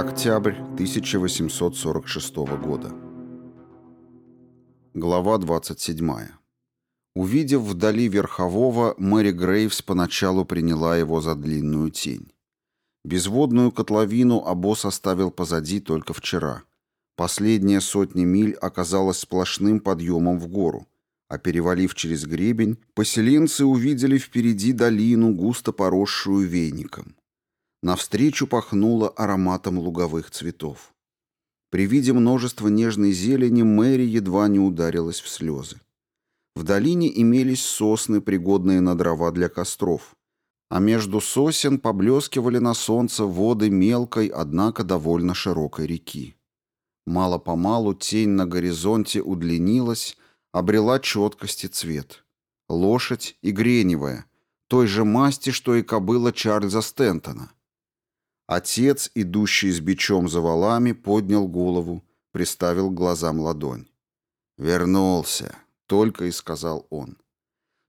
Октябрь 1846 года. Глава 27. Увидев вдали верхового, Мэри Грейвс поначалу приняла его за длинную тень. Безводную котловину обоз оставил позади только вчера. Последняя сотня миль оказалась сплошным подъемом в гору, а перевалив через гребень, поселенцы увидели впереди долину, густо поросшую веником. Навстречу пахнуло ароматом луговых цветов. При виде множества нежной зелени Мэри едва не ударилась в слезы. В долине имелись сосны, пригодные на дрова для костров, а между сосен поблескивали на солнце воды мелкой, однако довольно широкой реки. Мало-помалу тень на горизонте удлинилась, обрела четкость и цвет. Лошадь и греневая, той же масти, что и кобыла Чарльза Стентона — Отец, идущий с бичом за валами, поднял голову, приставил к глазам ладонь. «Вернулся», — только и сказал он.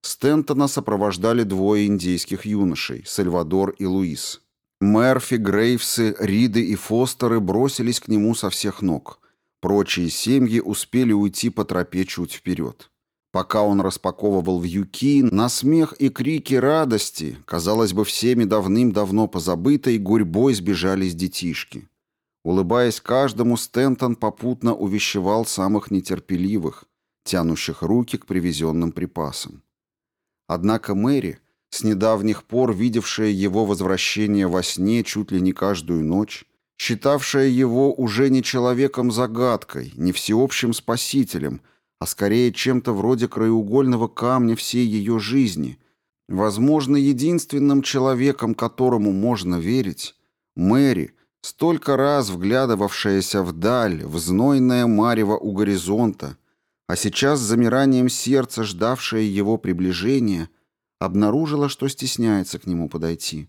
Стентона сопровождали двое индейских юношей, Сальвадор и Луис. Мерфи, Грейвсы, Риды и Фостеры бросились к нему со всех ног. Прочие семьи успели уйти по тропе чуть вперед. Пока он распаковывал вьюки, на смех и крики радости, казалось бы, всеми давным-давно позабытой, гурьбой сбежались детишки. Улыбаясь каждому, Стентон попутно увещевал самых нетерпеливых, тянущих руки к привезенным припасам. Однако Мэри, с недавних пор видевшая его возвращение во сне чуть ли не каждую ночь, считавшая его уже не человеком-загадкой, не всеобщим спасителем, а скорее чем-то вроде краеугольного камня всей ее жизни, возможно, единственным человеком, которому можно верить, Мэри, столько раз вглядывавшаяся вдаль, в знойное марево у горизонта, а сейчас с замиранием сердца ждавшая его приближения, обнаружила, что стесняется к нему подойти,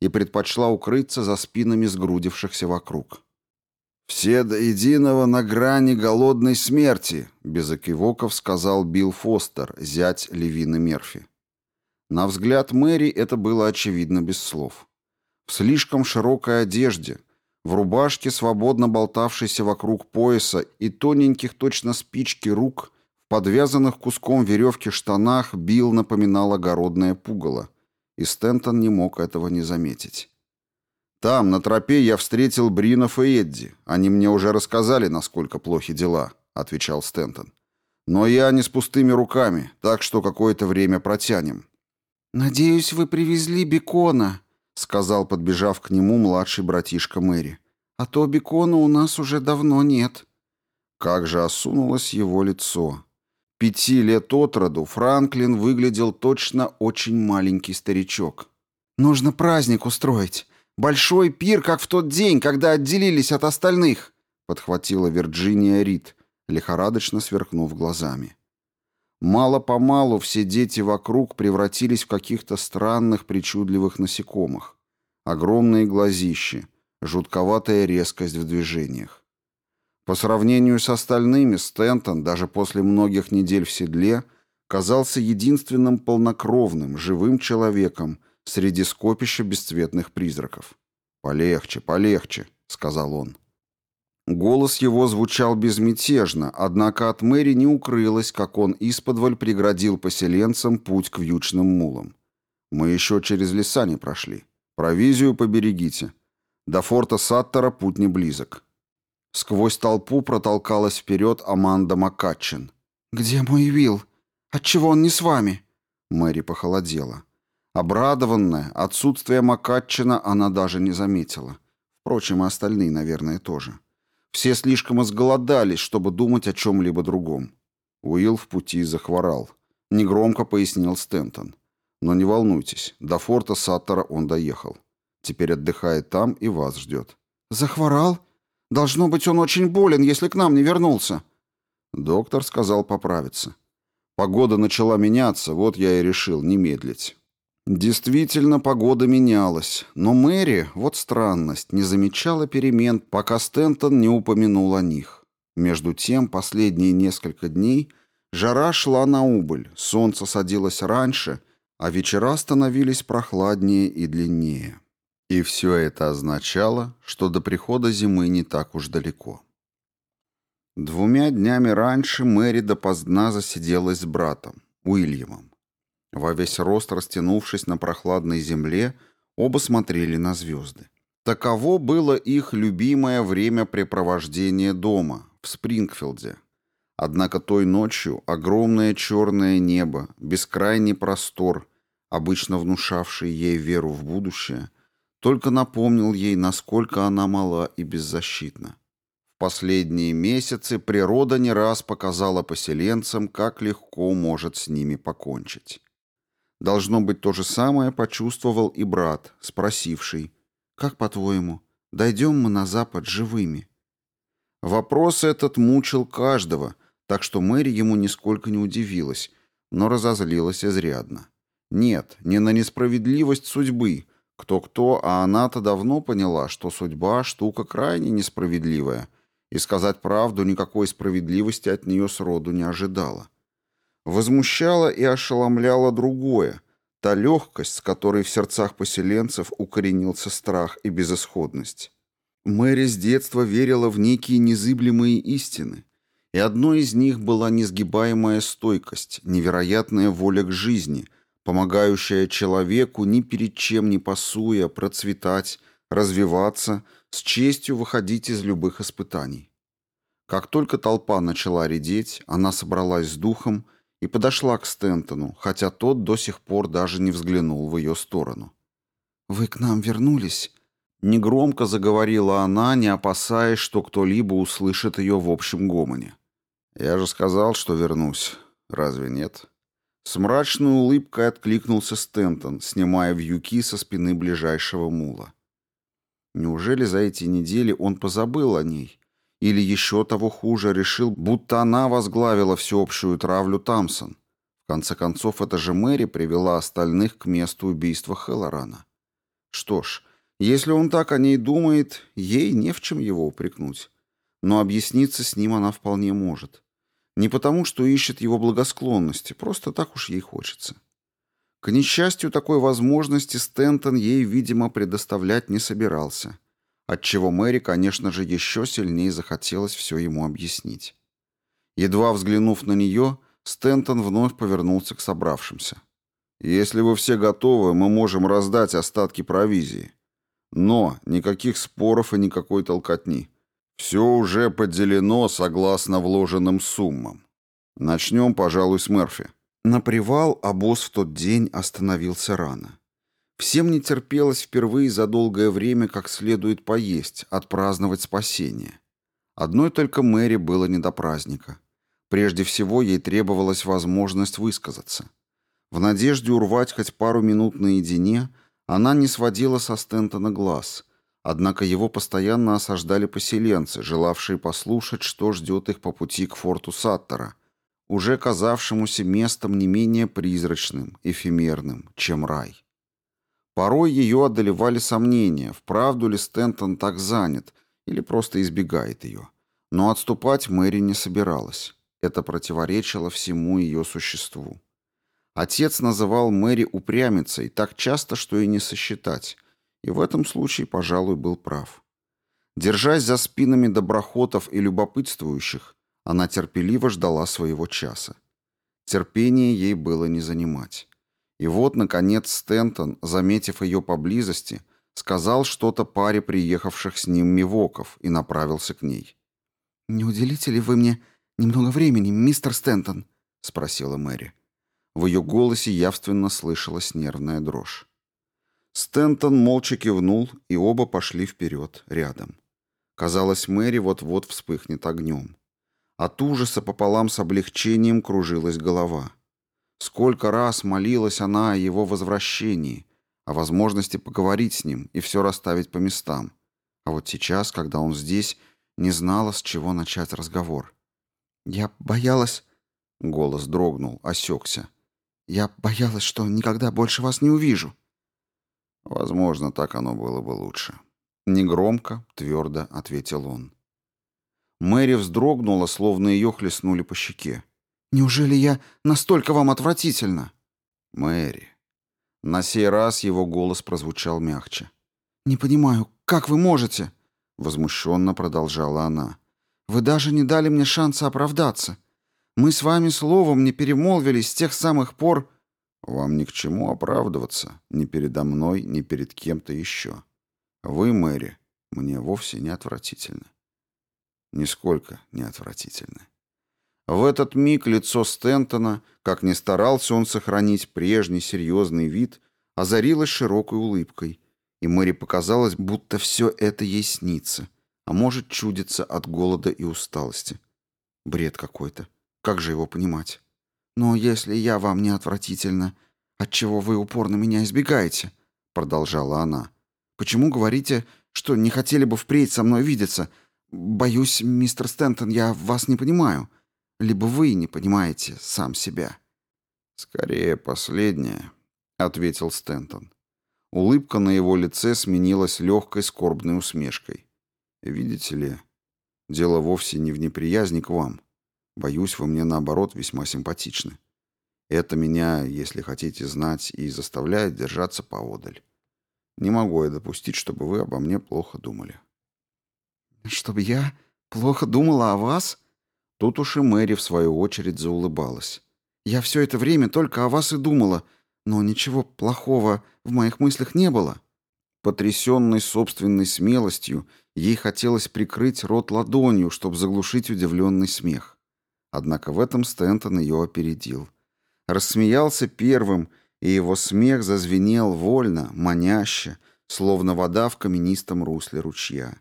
и предпочла укрыться за спинами сгрудившихся вокруг. «Все до единого на грани голодной смерти», — без окивоков сказал Билл Фостер, зять Левины Мерфи. На взгляд Мэри это было очевидно без слов. В слишком широкой одежде, в рубашке, свободно болтавшейся вокруг пояса и тоненьких точно спички рук, в подвязанных куском веревки штанах Билл напоминал огородное пугало, и Стентон не мог этого не заметить. Там, на тропе, я встретил Бринов и Эдди. Они мне уже рассказали, насколько плохи дела», — отвечал Стентон. «Но я не с пустыми руками, так что какое-то время протянем». «Надеюсь, вы привезли бекона», — сказал, подбежав к нему младший братишка Мэри. «А то бекона у нас уже давно нет». Как же осунулось его лицо. Пяти лет от роду Франклин выглядел точно очень маленький старичок. «Нужно праздник устроить. Большой пир, как в тот день, когда отделились от остальных», — подхватила Вирджиния Рид, лихорадочно сверкнув глазами. Мало-помалу все дети вокруг превратились в каких-то странных причудливых насекомых. Огромные глазищи, жутковатая резкость в движениях. По сравнению с остальными, Стентон, даже после многих недель в седле, казался единственным полнокровным, живым человеком — среди скопища бесцветных призраков. «Полегче, полегче», — сказал он. Голос его звучал безмятежно, однако от Мэри не укрылось, как он исподволь преградил поселенцам путь к вьючным мулам. «Мы еще через леса не прошли. Провизию поберегите. До форта Саттера путь не близок». Сквозь толпу протолкалась вперед Аманда Маккатчин. «Где мой Вилл? Отчего он не с вами?» Мэри похолодела. Обрадованная, отсутствие Макатчина она даже не заметила. Впрочем, и остальные, наверное, тоже. Все слишком изголодались, чтобы думать о чем-либо другом. Уилл в пути захворал. Негромко пояснил Стентон. Но не волнуйтесь, до форта Саттера он доехал. Теперь отдыхает там и вас ждет. «Захворал? Должно быть, он очень болен, если к нам не вернулся». Доктор сказал поправиться. Погода начала меняться, вот я и решил не медлить. Действительно, погода менялась, но Мэри, вот странность, не замечала перемен, пока Стентон не упомянул о них. Между тем, последние несколько дней жара шла на убыль, солнце садилось раньше, а вечера становились прохладнее и длиннее. И все это означало, что до прихода зимы не так уж далеко. Двумя днями раньше Мэри допоздна засиделась с братом, Уильямом. Во весь рост растянувшись на прохладной земле, оба смотрели на звезды. Таково было их любимое времяпрепровождение дома, в Спрингфилде. Однако той ночью огромное черное небо, бескрайний простор, обычно внушавший ей веру в будущее, только напомнил ей, насколько она мала и беззащитна. В последние месяцы природа не раз показала поселенцам, как легко может с ними покончить. Должно быть, то же самое почувствовал и брат, спросивший, «Как, по-твоему, дойдем мы на запад живыми?» Вопрос этот мучил каждого, так что Мэри ему нисколько не удивилась, но разозлилась изрядно. Нет, не на несправедливость судьбы. Кто-кто, а она-то давно поняла, что судьба — штука крайне несправедливая, и сказать правду никакой справедливости от нее сроду не ожидала. Возмущало и ошеломляло другое, та легкость, с которой в сердцах поселенцев укоренился страх и безысходность. Мэри с детства верила в некие незыблемые истины, и одной из них была несгибаемая стойкость, невероятная воля к жизни, помогающая человеку ни перед чем не пасуя процветать, развиваться, с честью выходить из любых испытаний. Как только толпа начала редеть, она собралась с духом и подошла к Стентону, хотя тот до сих пор даже не взглянул в ее сторону. «Вы к нам вернулись?» Негромко заговорила она, не опасаясь, что кто-либо услышит ее в общем гомоне. «Я же сказал, что вернусь. Разве нет?» С мрачной улыбкой откликнулся Стентон, снимая вьюки со спины ближайшего мула. Неужели за эти недели он позабыл о ней или еще того хуже, решил, будто она возглавила всеобщую травлю Тамсон. В конце концов, это же Мэри привела остальных к месту убийства Хеллорана. Что ж, если он так о ней думает, ей не в чем его упрекнуть. Но объясниться с ним она вполне может. Не потому, что ищет его благосклонности, просто так уж ей хочется. К несчастью, такой возможности Стентон ей, видимо, предоставлять не собирался отчего Мэри, конечно же, еще сильнее захотелось все ему объяснить. Едва взглянув на нее, Стентон вновь повернулся к собравшимся. «Если вы все готовы, мы можем раздать остатки провизии. Но никаких споров и никакой толкотни. Все уже поделено согласно вложенным суммам. Начнем, пожалуй, с Мерфи». На привал обоз в тот день остановился рано. Всем не терпелось впервые за долгое время как следует поесть, отпраздновать спасение. Одной только Мэри было не до праздника. Прежде всего ей требовалась возможность высказаться. В надежде урвать хоть пару минут наедине, она не сводила со Стентона глаз, однако его постоянно осаждали поселенцы, желавшие послушать, что ждет их по пути к форту Саттера, уже казавшемуся местом не менее призрачным, эфемерным, чем рай. Порой ее одолевали сомнения, вправду ли Стентон так занят или просто избегает ее. Но отступать Мэри не собиралась. Это противоречило всему ее существу. Отец называл Мэри упрямицей так часто, что и не сосчитать, и в этом случае, пожалуй, был прав. Держась за спинами доброхотов и любопытствующих, она терпеливо ждала своего часа. Терпение ей было не занимать. И вот, наконец, Стентон, заметив ее поблизости, сказал что-то паре приехавших с ним мивоков и направился к ней. «Не уделите ли вы мне немного времени, мистер Стентон?» — спросила Мэри. В ее голосе явственно слышалась нервная дрожь. Стентон молча кивнул, и оба пошли вперед, рядом. Казалось, Мэри вот-вот вспыхнет огнем. От ужаса пополам с облегчением кружилась голова. Сколько раз молилась она о его возвращении, о возможности поговорить с ним и все расставить по местам. А вот сейчас, когда он здесь, не знала, с чего начать разговор. «Я боялась...» — голос дрогнул, осекся. «Я боялась, что никогда больше вас не увижу». «Возможно, так оно было бы лучше». Негромко, твердо ответил он. Мэри вздрогнула, словно ее хлестнули по щеке. Неужели я настолько вам отвратительно? Мэри. На сей раз его голос прозвучал мягче. «Не понимаю, как вы можете?» Возмущенно продолжала она. «Вы даже не дали мне шанса оправдаться. Мы с вами словом не перемолвились с тех самых пор...» «Вам ни к чему оправдываться, ни передо мной, ни перед кем-то еще. Вы, Мэри, мне вовсе не отвратительны. Нисколько не отвратительны». В этот миг лицо Стентона, как ни старался он сохранить прежний серьезный вид, озарилось широкой улыбкой, и Мэри показалось, будто все это ей снится, а может чудится от голода и усталости. Бред какой-то. Как же его понимать? «Но если я вам не отвратительно, отчего вы упорно меня избегаете?» — продолжала она. «Почему говорите, что не хотели бы впредь со мной видеться? Боюсь, мистер Стентон, я вас не понимаю. Либо вы не понимаете сам себя». «Скорее последнее», — ответил Стентон. Улыбка на его лице сменилась легкой скорбной усмешкой. «Видите ли, дело вовсе не в неприязни к вам. Боюсь, вы мне, наоборот, весьма симпатичны. Это меня, если хотите знать, и заставляет держаться поодаль. Не могу я допустить, чтобы вы обо мне плохо думали». «Чтобы я плохо думала о вас?» Тут уж и Мэри, в свою очередь, заулыбалась. «Я все это время только о вас и думала, но ничего плохого в моих мыслях не было». Потрясенной собственной смелостью, ей хотелось прикрыть рот ладонью, чтобы заглушить удивленный смех. Однако в этом Стентон ее опередил. Рассмеялся первым, и его смех зазвенел вольно, маняще, словно вода в каменистом русле ручья.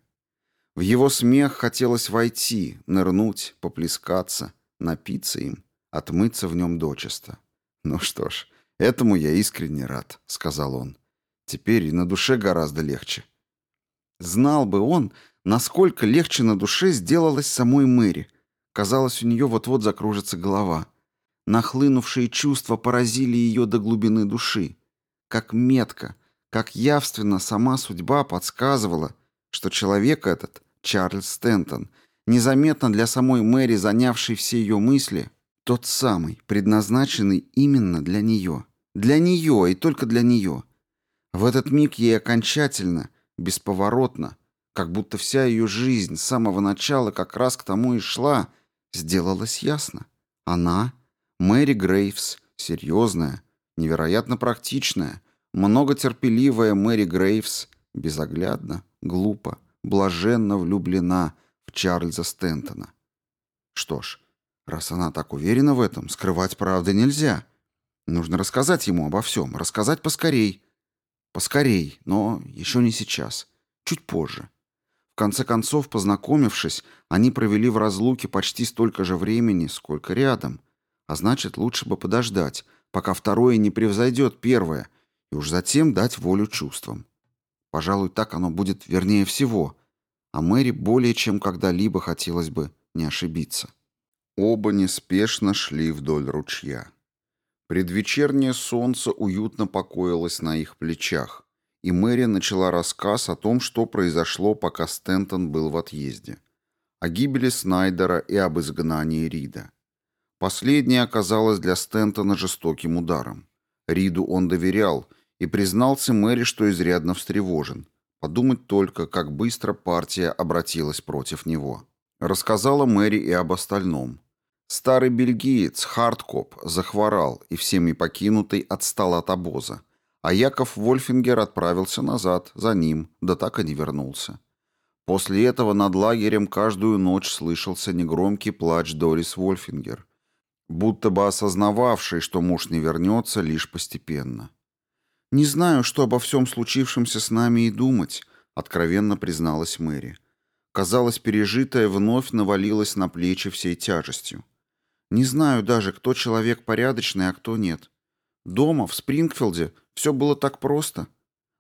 В его смех хотелось войти, нырнуть, поплескаться, напиться им, отмыться в нем дочисто. «Ну что ж, этому я искренне рад», — сказал он. «Теперь и на душе гораздо легче». Знал бы он, насколько легче на душе сделалось самой Мэри — Казалось, у нее вот-вот закружится голова. Нахлынувшие чувства поразили ее до глубины души. Как метко, как явственно сама судьба подсказывала, что человек этот, Чарльз Стентон, незаметно для самой Мэри, занявший все ее мысли, тот самый, предназначенный именно для нее. Для нее и только для нее. В этот миг ей окончательно, бесповоротно, как будто вся ее жизнь с самого начала как раз к тому и шла — Сделалось ясно. Она, Мэри Грейвс, серьезная, невероятно практичная, многотерпеливая Мэри Грейвс, безоглядно, глупо, блаженно влюблена в Чарльза Стентона. Что ж, раз она так уверена в этом, скрывать правды нельзя. Нужно рассказать ему обо всем, рассказать поскорей. Поскорей, но еще не сейчас, чуть позже конце концов, познакомившись, они провели в разлуке почти столько же времени, сколько рядом. А значит, лучше бы подождать, пока второе не превзойдет первое, и уж затем дать волю чувствам. Пожалуй, так оно будет вернее всего. А Мэри более чем когда-либо хотелось бы не ошибиться. Оба неспешно шли вдоль ручья. Предвечернее солнце уютно покоилось на их плечах, и Мэри начала рассказ о том, что произошло, пока Стентон был в отъезде. О гибели Снайдера и об изгнании Рида. Последнее оказалось для Стентона жестоким ударом. Риду он доверял и признался Мэри, что изрядно встревожен. Подумать только, как быстро партия обратилась против него. Рассказала Мэри и об остальном. Старый бельгиец Хардкоп захворал и всеми покинутый отстал от обоза а Яков Вольфингер отправился назад, за ним, да так и не вернулся. После этого над лагерем каждую ночь слышался негромкий плач Дорис Вольфингер, будто бы осознававший, что муж не вернется лишь постепенно. «Не знаю, что обо всем случившемся с нами и думать», — откровенно призналась Мэри. Казалось, пережитое вновь навалилось на плечи всей тяжестью. «Не знаю даже, кто человек порядочный, а кто нет. Дома, в Спрингфилде, все было так просто.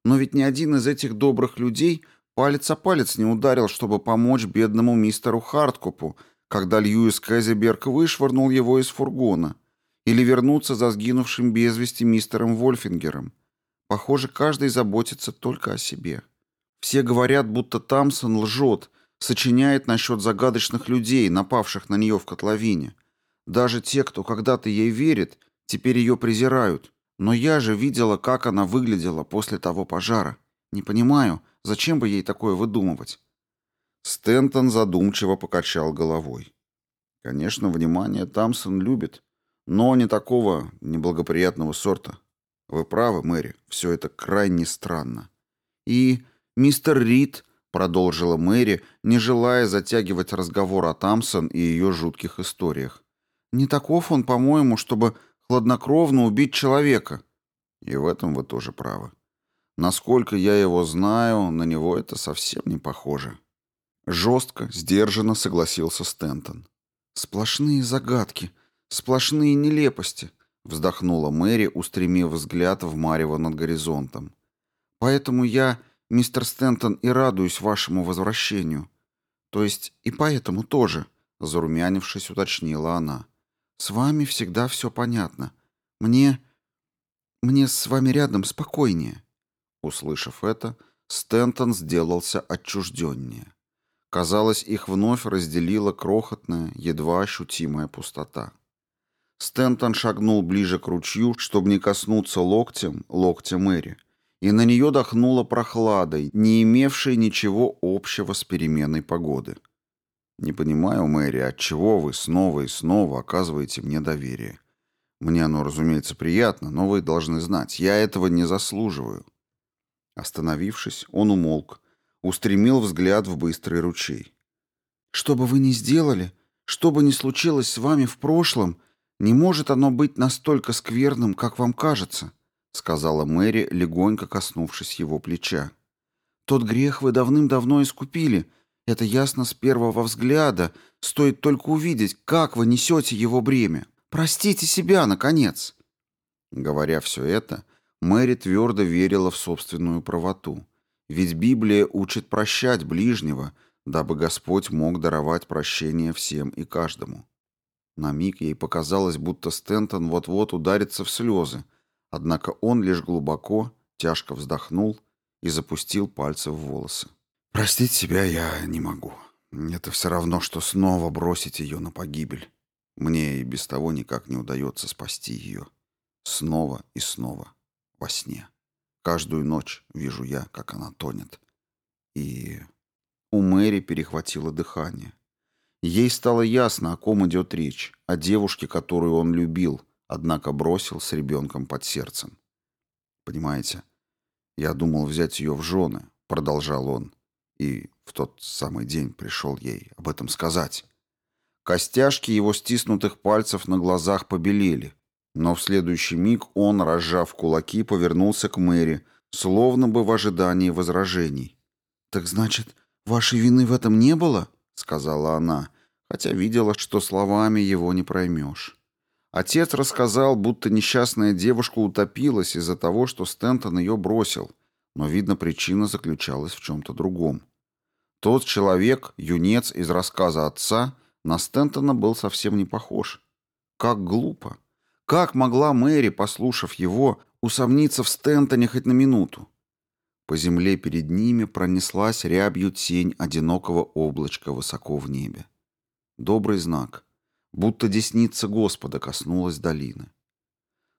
Но ведь ни один из этих добрых людей палец о палец не ударил, чтобы помочь бедному мистеру Харткопу, когда Льюис Кэзеберг вышвырнул его из фургона, или вернуться за сгинувшим без вести мистером Вольфингером. Похоже, каждый заботится только о себе. Все говорят, будто Тамсон лжет, сочиняет насчет загадочных людей, напавших на нее в котловине. Даже те, кто когда-то ей верит, теперь ее презирают. Но я же видела, как она выглядела после того пожара. Не понимаю, Зачем бы ей такое выдумывать? Стентон задумчиво покачал головой. Конечно, внимание Тамсон любит, но не такого неблагоприятного сорта. Вы правы, Мэри, все это крайне странно. И мистер Рид, продолжила Мэри, не желая затягивать разговор о Тамсон и ее жутких историях. Не таков он, по-моему, чтобы хладнокровно убить человека. И в этом вы тоже правы. Насколько я его знаю, на него это совсем не похоже. Жестко, сдержанно согласился Стентон. Сплошные загадки, сплошные нелепости, вздохнула Мэри, устремив взгляд в марево над горизонтом. Поэтому я, мистер Стентон, и радуюсь вашему возвращению. То есть и поэтому тоже, зарумянившись, уточнила она. С вами всегда все понятно. Мне... мне с вами рядом спокойнее». Услышав это, Стентон сделался отчужденнее. Казалось, их вновь разделила крохотная, едва ощутимая пустота. Стентон шагнул ближе к ручью, чтобы не коснуться локтем, локтя Мэри, и на нее дохнуло прохладой, не имевшей ничего общего с переменной погоды. Не понимаю, Мэри, от чего вы снова и снова оказываете мне доверие. Мне оно, разумеется, приятно, но вы должны знать, я этого не заслуживаю. Остановившись, он умолк, устремил взгляд в быстрый ручей. Что бы вы ни сделали, что бы ни случилось с вами в прошлом, не может оно быть настолько скверным, как вам кажется, сказала Мэри, легонько коснувшись его плеча. Тот грех вы давным-давно искупили, это ясно с первого взгляда. Стоит только увидеть, как вы несете его бремя. Простите себя, наконец. Говоря все это, Мэри твердо верила в собственную правоту. Ведь Библия учит прощать ближнего, дабы Господь мог даровать прощение всем и каждому. На миг ей показалось, будто Стентон вот-вот ударится в слезы, однако он лишь глубоко, тяжко вздохнул и запустил пальцы в волосы. Простить себя я не могу. Это все равно, что снова бросить ее на погибель. Мне и без того никак не удается спасти ее. Снова и снова. Во сне. Каждую ночь вижу я, как она тонет. И у Мэри перехватило дыхание. Ей стало ясно, о ком идет речь, о девушке, которую он любил, однако бросил с ребенком под сердцем. «Понимаете, я думал взять ее в жены», — продолжал он и в тот самый день пришел ей об этом сказать. Костяшки его стиснутых пальцев на глазах побелели, но в следующий миг он, разжав кулаки, повернулся к Мэри, словно бы в ожидании возражений. «Так значит, вашей вины в этом не было?» — сказала она, хотя видела, что словами его не проймешь. Отец рассказал, будто несчастная девушка утопилась из-за того, что Стентон ее бросил, но, видно, причина заключалась в чем-то другом. Тот человек, юнец из рассказа отца, на Стентона был совсем не похож. Как глупо. Как могла Мэри, послушав его, усомниться в Стентоне хоть на минуту? По земле перед ними пронеслась рябью тень одинокого облачка высоко в небе. Добрый знак. Будто десница Господа коснулась долины.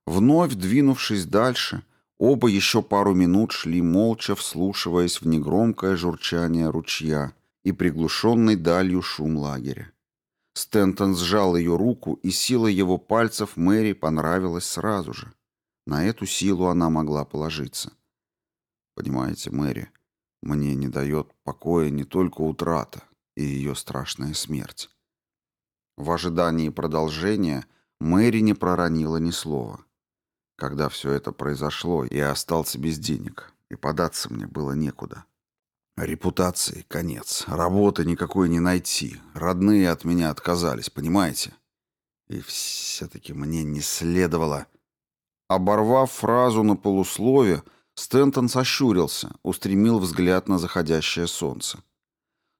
Вновь двинувшись дальше, Оба еще пару минут шли молча, вслушиваясь в негромкое журчание ручья и приглушенный далью шум лагеря. Стентон сжал ее руку, и сила его пальцев Мэри понравилась сразу же. На эту силу она могла положиться. Понимаете, Мэри, мне не дает покоя не только утрата и ее страшная смерть. В ожидании продолжения Мэри не проронила ни слова. Когда все это произошло, я остался без денег, и податься мне было некуда. Репутации конец, работы никакой не найти, родные от меня отказались, понимаете? И все-таки мне не следовало... Оборвав фразу на полуслове, Стентон сощурился, устремил взгляд на заходящее солнце.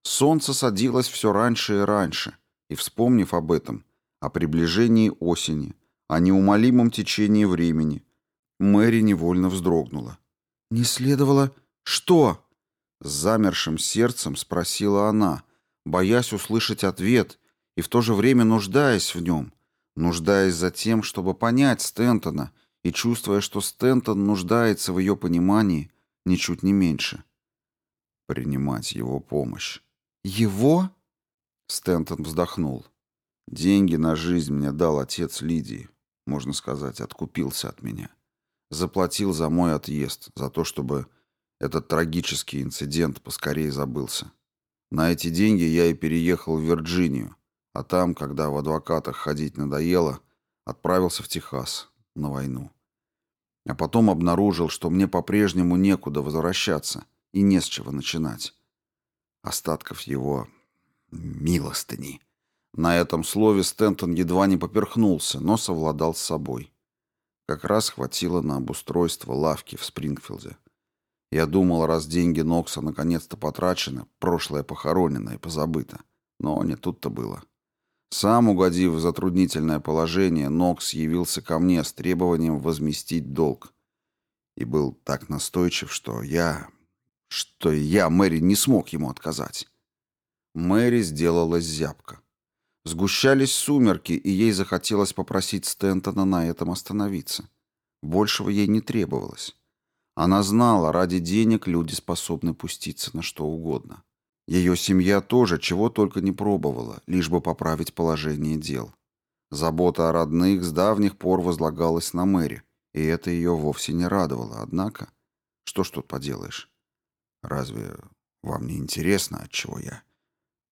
Солнце садилось все раньше и раньше, и, вспомнив об этом, о приближении осени, о неумолимом течении времени. Мэри невольно вздрогнула. «Не следовало... Что?» С замершим сердцем спросила она, боясь услышать ответ и в то же время нуждаясь в нем, нуждаясь за тем, чтобы понять Стентона и чувствуя, что Стентон нуждается в ее понимании ничуть не меньше. принимать его помощь. Его? Стентон вздохнул. Деньги на жизнь мне дал отец Лидии. Можно сказать, откупился от меня. Заплатил за мой отъезд, за то, чтобы этот трагический инцидент поскорее забылся. На эти деньги я и переехал в Вирджинию, а там, когда в адвокатах ходить надоело, отправился в Техас на войну. А потом обнаружил, что мне по-прежнему некуда возвращаться и не с чего начинать. Остатков его милостыни. На этом слове Стентон едва не поперхнулся, но совладал с собой. Как раз хватило на обустройство лавки в Спрингфилде. Я думал, раз деньги Нокса наконец-то потрачены, прошлое похоронено и позабыто. Но не тут-то было. Сам угодив в затруднительное положение, Нокс явился ко мне с требованием возместить долг. И был так настойчив, что я... что я, Мэри, не смог ему отказать. Мэри сделалась зябко. Сгущались сумерки, и ей захотелось попросить Стентона на этом остановиться. Большего ей не требовалось. Она знала, ради денег люди способны пуститься на что угодно. Ее семья тоже чего только не пробовала, лишь бы поправить положение дел. Забота о родных с давних пор возлагалась на Мэри, и это ее вовсе не радовало. Однако, что ж тут поделаешь? Разве вам не интересно, от чего я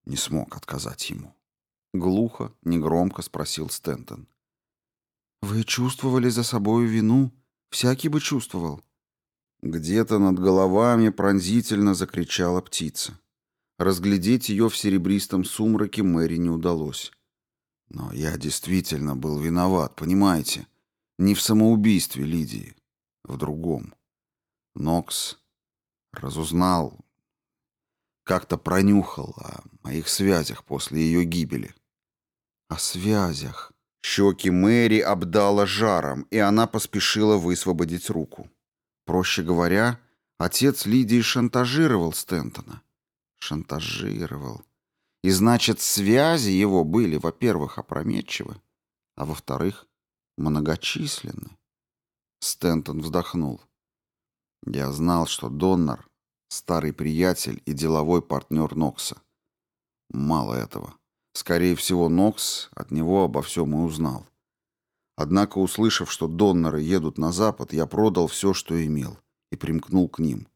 не смог отказать ему? Глухо, негромко спросил Стентон. «Вы чувствовали за собою вину? Всякий бы чувствовал». Где-то над головами пронзительно закричала птица. Разглядеть ее в серебристом сумраке Мэри не удалось. Но я действительно был виноват, понимаете? Не в самоубийстве Лидии, в другом. Нокс разузнал, как-то пронюхал о моих связях после ее гибели. О связях. Щеки Мэри обдала жаром, и она поспешила высвободить руку. Проще говоря, отец Лидии шантажировал Стентона. Шантажировал. И значит, связи его были, во-первых, опрометчивы, а во-вторых, многочисленны. Стентон вздохнул. Я знал, что Доннер — старый приятель и деловой партнер Нокса. Мало этого. Скорее всего, Нокс от него обо всем и узнал. Однако, услышав, что доноры едут на запад, я продал все, что имел, и примкнул к ним.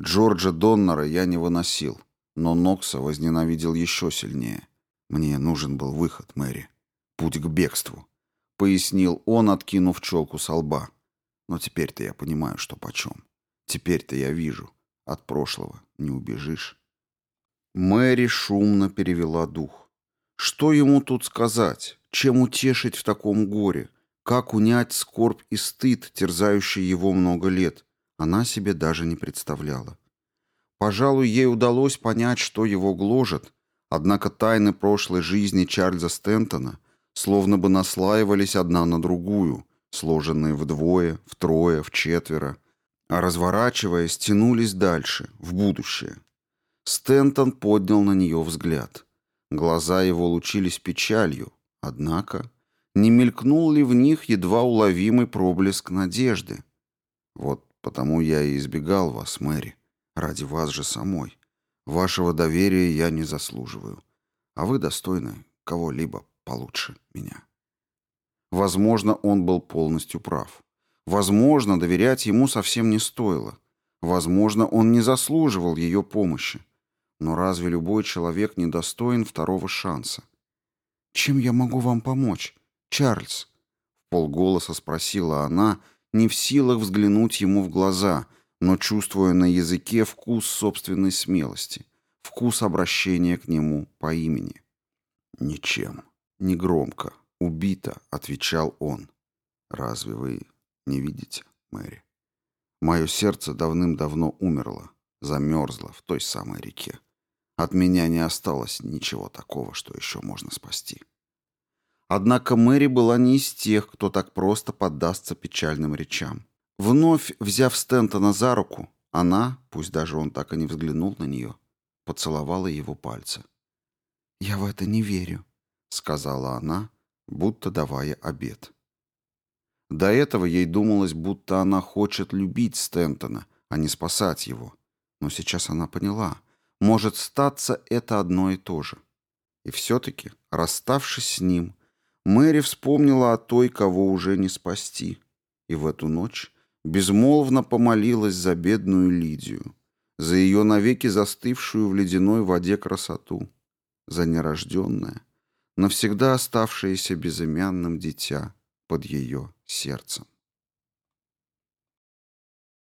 Джорджа Доннера я не выносил, но Нокса возненавидел еще сильнее. Мне нужен был выход, Мэри. Путь к бегству. Пояснил он, откинув челку со лба. Но теперь-то я понимаю, что почем. Теперь-то я вижу. От прошлого не убежишь. Мэри шумно перевела дух. Что ему тут сказать? Чем утешить в таком горе? Как унять скорбь и стыд, терзающий его много лет? Она себе даже не представляла. Пожалуй, ей удалось понять, что его гложет, однако тайны прошлой жизни Чарльза Стентона словно бы наслаивались одна на другую, сложенные вдвое, втрое, вчетверо, а разворачиваясь, тянулись дальше, в будущее. Стентон поднял на нее взгляд. Глаза его лучились печалью, однако не мелькнул ли в них едва уловимый проблеск надежды? Вот потому я и избегал вас, Мэри, ради вас же самой. Вашего доверия я не заслуживаю, а вы достойны кого-либо получше меня. Возможно, он был полностью прав. Возможно, доверять ему совсем не стоило. Возможно, он не заслуживал ее помощи. Но разве любой человек не достоин второго шанса? «Чем я могу вам помочь, Чарльз?» В полголоса спросила она, не в силах взглянуть ему в глаза, но чувствуя на языке вкус собственной смелости, вкус обращения к нему по имени. «Ничем. Негромко. Убито», — отвечал он. «Разве вы не видите, Мэри? Мое сердце давным-давно умерло, замерзло в той самой реке. От меня не осталось ничего такого, что еще можно спасти. Однако Мэри была не из тех, кто так просто поддастся печальным речам. Вновь взяв Стентона за руку, она, пусть даже он так и не взглянул на нее, поцеловала его пальцы. «Я в это не верю», — сказала она, будто давая обед. До этого ей думалось, будто она хочет любить Стентона, а не спасать его. Но сейчас она поняла, может статься это одно и то же. И все-таки, расставшись с ним, Мэри вспомнила о той, кого уже не спасти, и в эту ночь безмолвно помолилась за бедную Лидию, за ее навеки застывшую в ледяной воде красоту, за нерожденное, навсегда оставшееся безымянным дитя под ее сердцем.